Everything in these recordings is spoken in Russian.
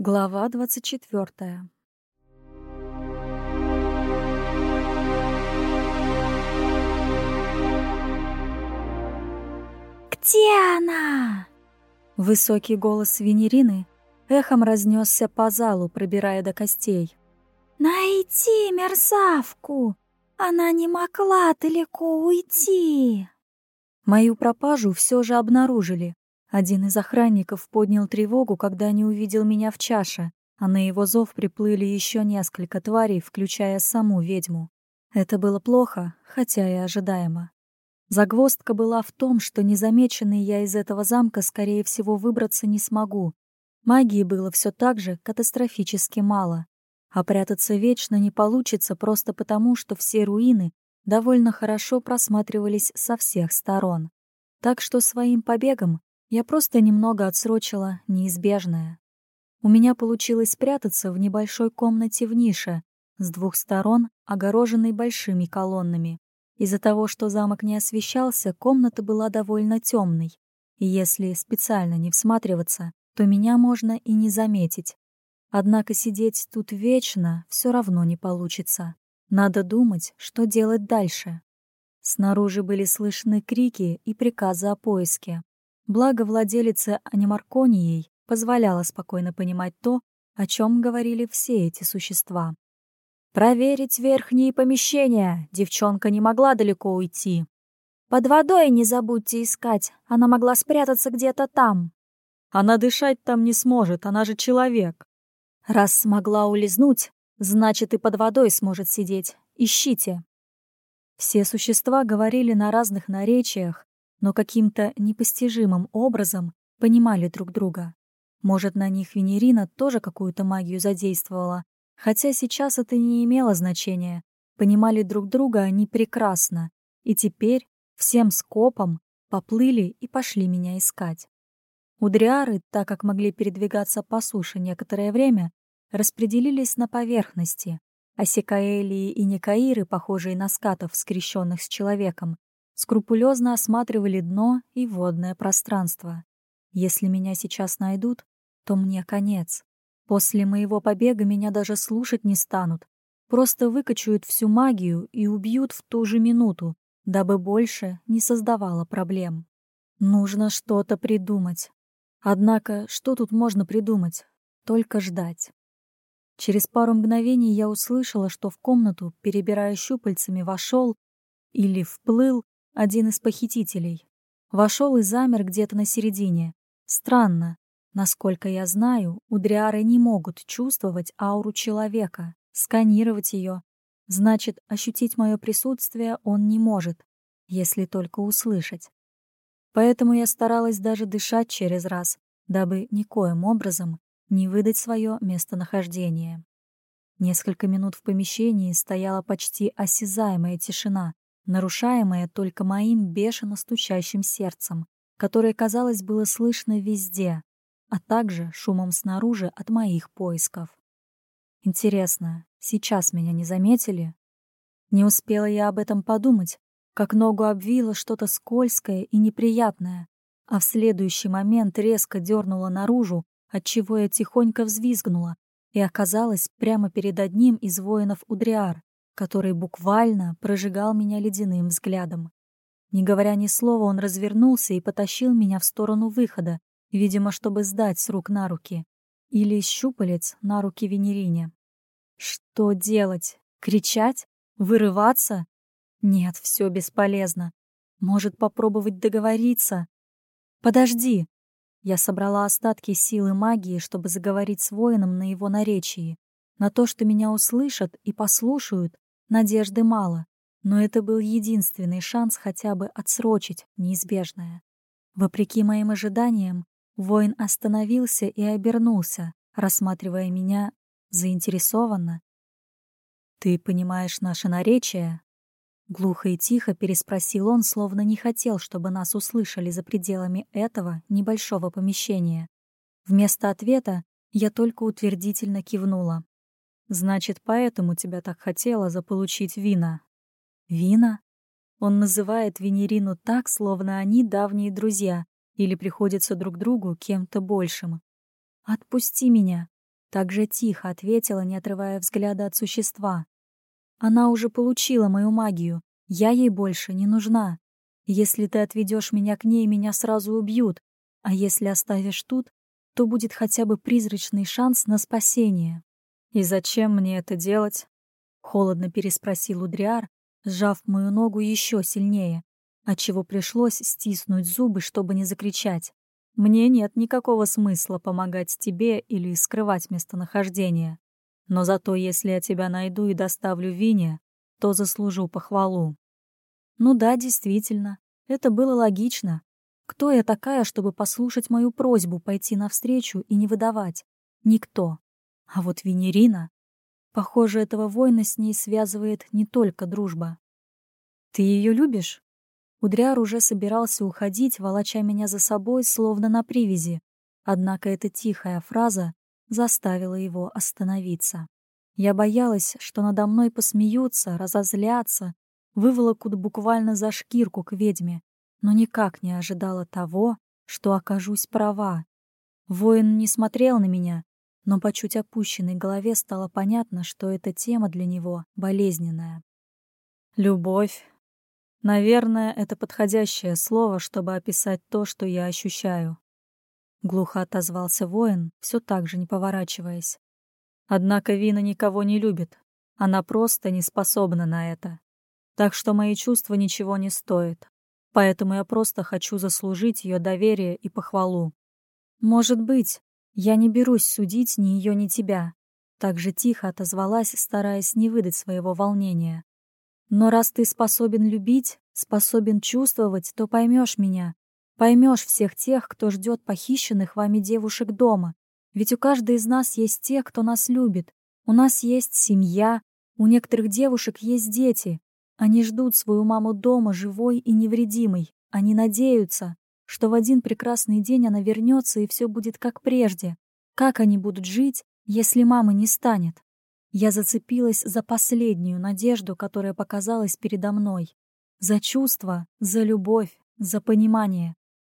Глава двадцать четвертая. «Где она?» Высокий голос Венерины эхом разнесся по залу, пробирая до костей. «Найти мерзавку! Она не могла далеко уйти!» Мою пропажу все же обнаружили, один из охранников поднял тревогу, когда не увидел меня в чаше, а на его зов приплыли еще несколько тварей, включая саму ведьму. Это было плохо, хотя и ожидаемо. Загвоздка была в том, что незамеченный я из этого замка, скорее всего, выбраться не смогу. Магии было все так же катастрофически мало. А прятаться вечно не получится просто потому, что все руины довольно хорошо просматривались со всех сторон. Так что своим побегом я просто немного отсрочила неизбежное. У меня получилось спрятаться в небольшой комнате в нише, с двух сторон огороженной большими колоннами. Из-за того, что замок не освещался, комната была довольно темной, и если специально не всматриваться, то меня можно и не заметить. Однако сидеть тут вечно все равно не получится. Надо думать, что делать дальше. Снаружи были слышны крики и приказы о поиске. Благо владелица анимарконией позволяла спокойно понимать то, о чем говорили все эти существа. «Проверить верхние помещения! Девчонка не могла далеко уйти!» «Под водой не забудьте искать, она могла спрятаться где-то там!» «Она дышать там не сможет, она же человек!» «Раз смогла улизнуть, значит и под водой сможет сидеть. Ищите!» Все существа говорили на разных наречиях, но каким-то непостижимым образом понимали друг друга. Может, на них Венерина тоже какую-то магию задействовала, хотя сейчас это не имело значения. Понимали друг друга они прекрасно, и теперь всем скопом поплыли и пошли меня искать. Удриары, так как могли передвигаться по суше некоторое время, распределились на поверхности, а Секаэлии и Никаиры, похожие на скатов, скрещенных с человеком, скрупулезно осматривали дно и водное пространство. Если меня сейчас найдут, то мне конец. После моего побега меня даже слушать не станут. Просто выкачают всю магию и убьют в ту же минуту, дабы больше не создавало проблем. Нужно что-то придумать. Однако, что тут можно придумать? Только ждать. Через пару мгновений я услышала, что в комнату, перебирая щупальцами, вошел или вплыл один из похитителей. Вошел и замер где-то на середине. Странно. Насколько я знаю, удриары не могут чувствовать ауру человека, сканировать ее. Значит, ощутить мое присутствие он не может, если только услышать. Поэтому я старалась даже дышать через раз, дабы никоим образом не выдать свое местонахождение. Несколько минут в помещении стояла почти осязаемая тишина, нарушаемое только моим бешено стучащим сердцем, которое, казалось, было слышно везде, а также шумом снаружи от моих поисков. Интересно, сейчас меня не заметили? Не успела я об этом подумать, как ногу обвило что-то скользкое и неприятное, а в следующий момент резко дернула наружу, отчего я тихонько взвизгнула и оказалась прямо перед одним из воинов Удриар, который буквально прожигал меня ледяным взглядом. Не говоря ни слова, он развернулся и потащил меня в сторону выхода, видимо, чтобы сдать с рук на руки. Или щупалец на руки Венерине. Что делать? Кричать? Вырываться? Нет, все бесполезно. Может, попробовать договориться? Подожди. Я собрала остатки силы магии, чтобы заговорить с воином на его наречии. На то, что меня услышат и послушают, Надежды мало, но это был единственный шанс хотя бы отсрочить неизбежное. Вопреки моим ожиданиям, воин остановился и обернулся, рассматривая меня заинтересованно. «Ты понимаешь наше наречие?» Глухо и тихо переспросил он, словно не хотел, чтобы нас услышали за пределами этого небольшого помещения. Вместо ответа я только утвердительно кивнула. Значит, поэтому тебя так хотела заполучить Вина. Вина? Он называет Венерину так, словно они давние друзья или приходятся друг другу кем-то большим. Отпусти меня. Так же тихо ответила, не отрывая взгляда от существа. Она уже получила мою магию. Я ей больше не нужна. Если ты отведешь меня к ней, меня сразу убьют. А если оставишь тут, то будет хотя бы призрачный шанс на спасение. «И зачем мне это делать?» — холодно переспросил Удриар, сжав мою ногу еще сильнее, отчего пришлось стиснуть зубы, чтобы не закричать. «Мне нет никакого смысла помогать тебе или скрывать местонахождение. Но зато если я тебя найду и доставлю Вине, то заслужу похвалу». Ну да, действительно, это было логично. Кто я такая, чтобы послушать мою просьбу пойти навстречу и не выдавать? Никто. А вот Венерина... Похоже, этого воина с ней связывает не только дружба. «Ты ее любишь?» Удряр уже собирался уходить, волоча меня за собой, словно на привязи. Однако эта тихая фраза заставила его остановиться. Я боялась, что надо мной посмеются, разозлятся, выволокут буквально за шкирку к ведьме, но никак не ожидала того, что окажусь права. Воин не смотрел на меня, но по чуть опущенной голове стало понятно, что эта тема для него болезненная. Любовь. Наверное, это подходящее слово, чтобы описать то, что я ощущаю. Глухо отозвался воин, все так же не поворачиваясь. Однако Вина никого не любит. Она просто не способна на это. Так что мои чувства ничего не стоят. Поэтому я просто хочу заслужить ее доверие и похвалу. Может быть, я не берусь судить ни ее, ни тебя. Так же тихо отозвалась, стараясь не выдать своего волнения. Но раз ты способен любить, способен чувствовать, то поймешь меня. Поймешь всех тех, кто ждет похищенных вами девушек дома. Ведь у каждой из нас есть те, кто нас любит. У нас есть семья, у некоторых девушек есть дети. Они ждут свою маму дома, живой и невредимой. Они надеются, что в один прекрасный день она вернется и все будет как прежде. Как они будут жить, если мамы не станет? Я зацепилась за последнюю надежду, которая показалась передо мной. За чувство, за любовь, за понимание.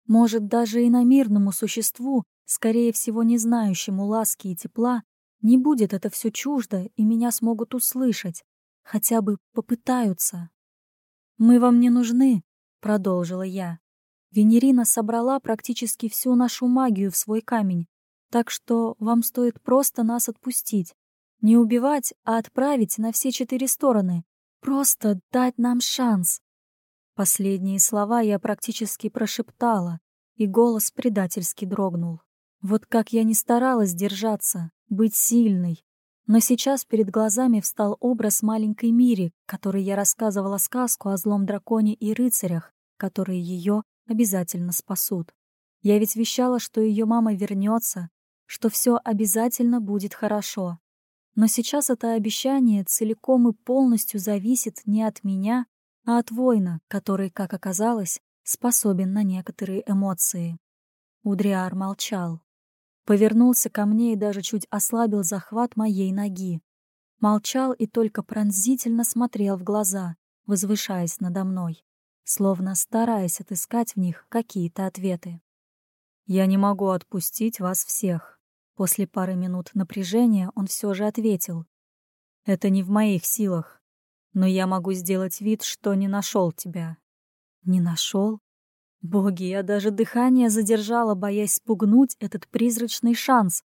Может, даже и на мирному существу, скорее всего, не знающему ласки и тепла, не будет это все чуждо, и меня смогут услышать. Хотя бы попытаются. «Мы вам не нужны», — продолжила я. Венерина собрала практически всю нашу магию в свой камень, так что вам стоит просто нас отпустить. Не убивать, а отправить на все четыре стороны. Просто дать нам шанс. Последние слова я практически прошептала, и голос предательски дрогнул. Вот как я не старалась держаться, быть сильной. Но сейчас перед глазами встал образ маленькой Мири, которой я рассказывала сказку о злом драконе и рыцарях, которые ее обязательно спасут. Я ведь вещала, что ее мама вернется, что все обязательно будет хорошо. Но сейчас это обещание целиком и полностью зависит не от меня, а от воина, который, как оказалось, способен на некоторые эмоции. Удриар молчал. Повернулся ко мне и даже чуть ослабил захват моей ноги. Молчал и только пронзительно смотрел в глаза, возвышаясь надо мной словно стараясь отыскать в них какие-то ответы. «Я не могу отпустить вас всех». После пары минут напряжения он все же ответил. «Это не в моих силах, но я могу сделать вид, что не нашел тебя». «Не нашел?» Боги, я даже дыхание задержала, боясь спугнуть этот призрачный шанс.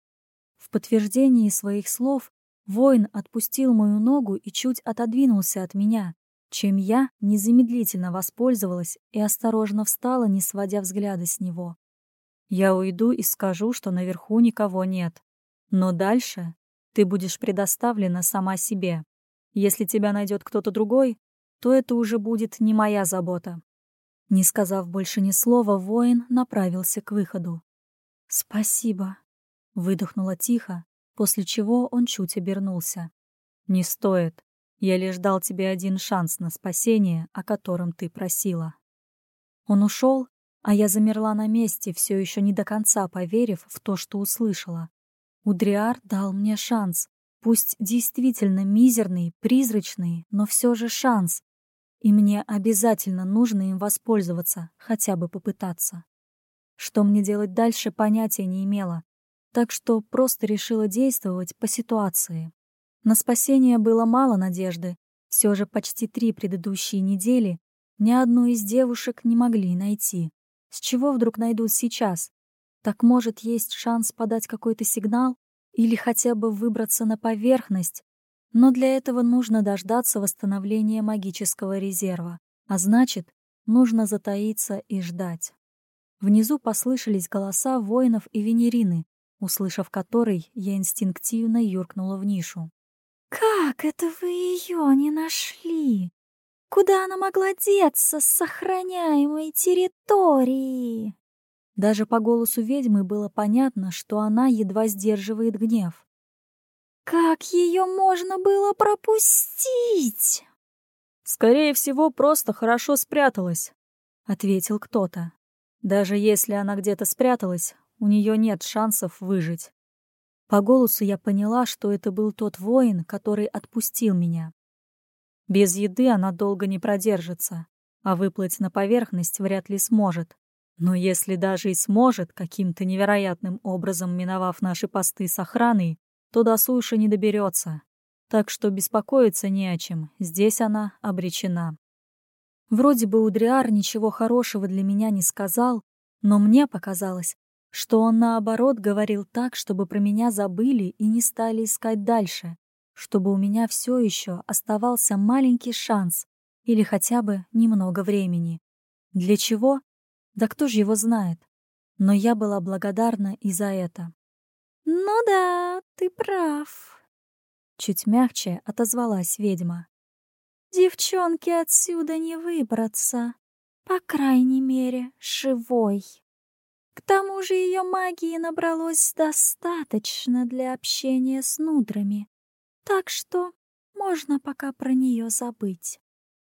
В подтверждении своих слов воин отпустил мою ногу и чуть отодвинулся от меня чем я незамедлительно воспользовалась и осторожно встала, не сводя взгляда с него. Я уйду и скажу, что наверху никого нет. Но дальше ты будешь предоставлена сама себе. Если тебя найдет кто-то другой, то это уже будет не моя забота. Не сказав больше ни слова, воин направился к выходу. «Спасибо», — выдохнула тихо, после чего он чуть обернулся. «Не стоит. Я лишь дал тебе один шанс на спасение, о котором ты просила. Он ушел, а я замерла на месте, все еще не до конца поверив в то, что услышала. Удриар дал мне шанс, пусть действительно мизерный, призрачный, но все же шанс. И мне обязательно нужно им воспользоваться, хотя бы попытаться. Что мне делать дальше, понятия не имела. так что просто решила действовать по ситуации. На спасение было мало надежды, все же почти три предыдущие недели ни одну из девушек не могли найти. С чего вдруг найдут сейчас? Так может, есть шанс подать какой-то сигнал или хотя бы выбраться на поверхность? Но для этого нужно дождаться восстановления магического резерва, а значит, нужно затаиться и ждать. Внизу послышались голоса воинов и венерины, услышав который, я инстинктивно юркнула в нишу. «Как это вы ее не нашли? Куда она могла деться с сохраняемой территории?» Даже по голосу ведьмы было понятно, что она едва сдерживает гнев. «Как ее можно было пропустить?» «Скорее всего, просто хорошо спряталась», — ответил кто-то. «Даже если она где-то спряталась, у нее нет шансов выжить». По голосу я поняла, что это был тот воин, который отпустил меня. Без еды она долго не продержится, а выплыть на поверхность вряд ли сможет. Но если даже и сможет, каким-то невероятным образом миновав наши посты с охраной, то до суши не доберется. Так что беспокоиться не о чем, здесь она обречена. Вроде бы Удриар ничего хорошего для меня не сказал, но мне показалось, что он, наоборот, говорил так, чтобы про меня забыли и не стали искать дальше, чтобы у меня все еще оставался маленький шанс или хотя бы немного времени. Для чего? Да кто же его знает? Но я была благодарна и за это. «Ну да, ты прав», — чуть мягче отозвалась ведьма. «Девчонке отсюда не выбраться, по крайней мере, живой». Тому же ее магии набралось достаточно для общения с нудрами, так что можно пока про нее забыть.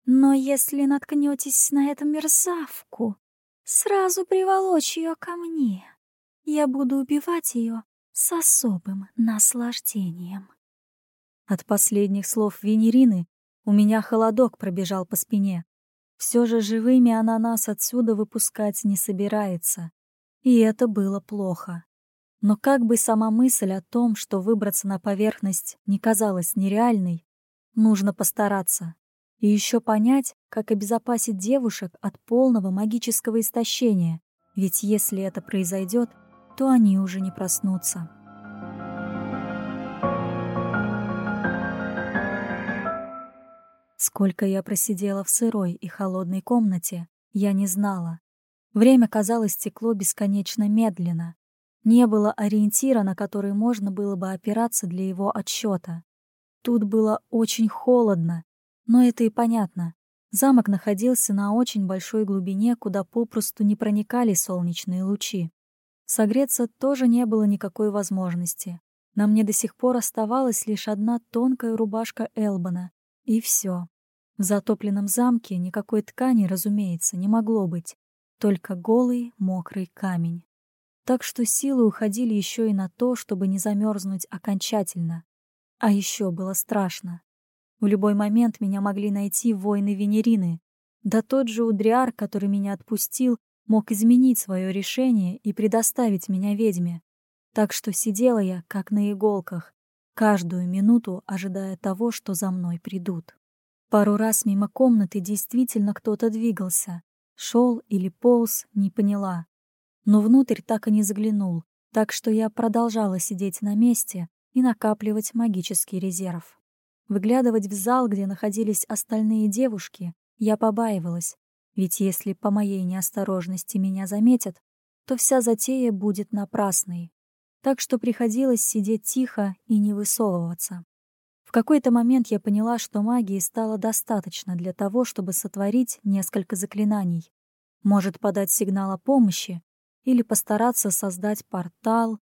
Но если наткнетесь на эту мерзавку, сразу приволочь ее ко мне. Я буду убивать ее с особым наслаждением. От последних слов Венерины у меня холодок пробежал по спине. Все же живыми она нас отсюда выпускать не собирается. И это было плохо. Но как бы сама мысль о том, что выбраться на поверхность не казалась нереальной, нужно постараться. И еще понять, как обезопасить девушек от полного магического истощения, ведь если это произойдет, то они уже не проснутся. Сколько я просидела в сырой и холодной комнате, я не знала. Время, казалось, текло бесконечно медленно. Не было ориентира, на который можно было бы опираться для его отсчета. Тут было очень холодно, но это и понятно. Замок находился на очень большой глубине, куда попросту не проникали солнечные лучи. Согреться тоже не было никакой возможности. На мне до сих пор оставалась лишь одна тонкая рубашка Элбана, и все. В затопленном замке никакой ткани, разумеется, не могло быть только голый мокрый камень. Так что силы уходили еще и на то, чтобы не замерзнуть окончательно. А еще было страшно. В любой момент меня могли найти воины Венерины. Да тот же Удриар, который меня отпустил, мог изменить свое решение и предоставить меня ведьме. Так что сидела я, как на иголках, каждую минуту ожидая того, что за мной придут. Пару раз мимо комнаты действительно кто-то двигался, Шел или полз, не поняла. Но внутрь так и не заглянул, так что я продолжала сидеть на месте и накапливать магический резерв. Выглядывать в зал, где находились остальные девушки, я побаивалась, ведь если по моей неосторожности меня заметят, то вся затея будет напрасной. Так что приходилось сидеть тихо и не высовываться. В какой-то момент я поняла, что магии стало достаточно для того, чтобы сотворить несколько заклинаний. Может подать сигнал о помощи или постараться создать портал.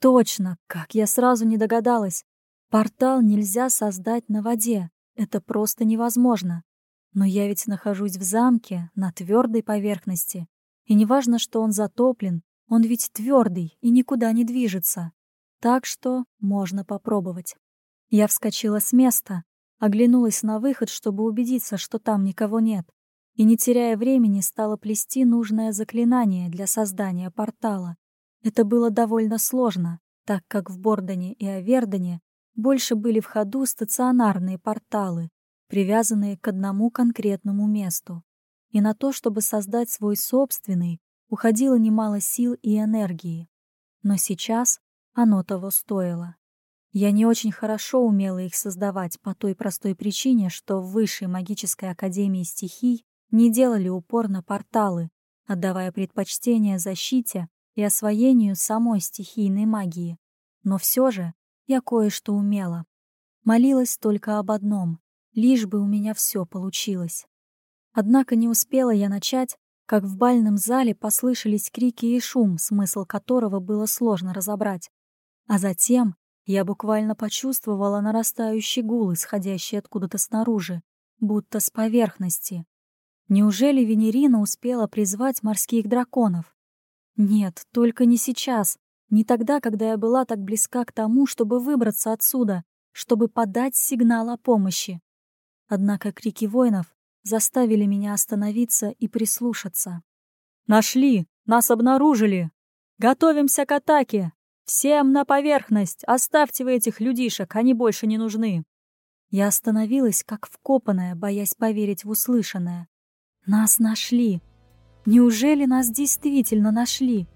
Точно, как я сразу не догадалась. Портал нельзя создать на воде, это просто невозможно. Но я ведь нахожусь в замке, на твердой поверхности. И неважно, что он затоплен, он ведь твердый и никуда не движется. Так что можно попробовать. Я вскочила с места, оглянулась на выход, чтобы убедиться, что там никого нет, и, не теряя времени, стала плести нужное заклинание для создания портала. Это было довольно сложно, так как в Бордоне и Авердоне больше были в ходу стационарные порталы, привязанные к одному конкретному месту. И на то, чтобы создать свой собственный, уходило немало сил и энергии. Но сейчас оно того стоило. Я не очень хорошо умела их создавать по той простой причине, что в Высшей магической академии стихий не делали упор на порталы, отдавая предпочтение защите и освоению самой стихийной магии. Но все же я кое-что умела. Молилась только об одном, лишь бы у меня все получилось. Однако не успела я начать, как в бальном зале послышались крики и шум, смысл которого было сложно разобрать. А затем я буквально почувствовала нарастающий гул, исходящий откуда-то снаружи, будто с поверхности. Неужели Венерина успела призвать морских драконов? Нет, только не сейчас, не тогда, когда я была так близка к тому, чтобы выбраться отсюда, чтобы подать сигнал о помощи. Однако крики воинов заставили меня остановиться и прислушаться. «Нашли! Нас обнаружили! Готовимся к атаке! Всем на поверхность! Оставьте вы этих людишек, они больше не нужны!» Я остановилась, как вкопанная, боясь поверить в услышанное. «Нас нашли! Неужели нас действительно нашли?»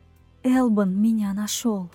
Элбан меня нашел.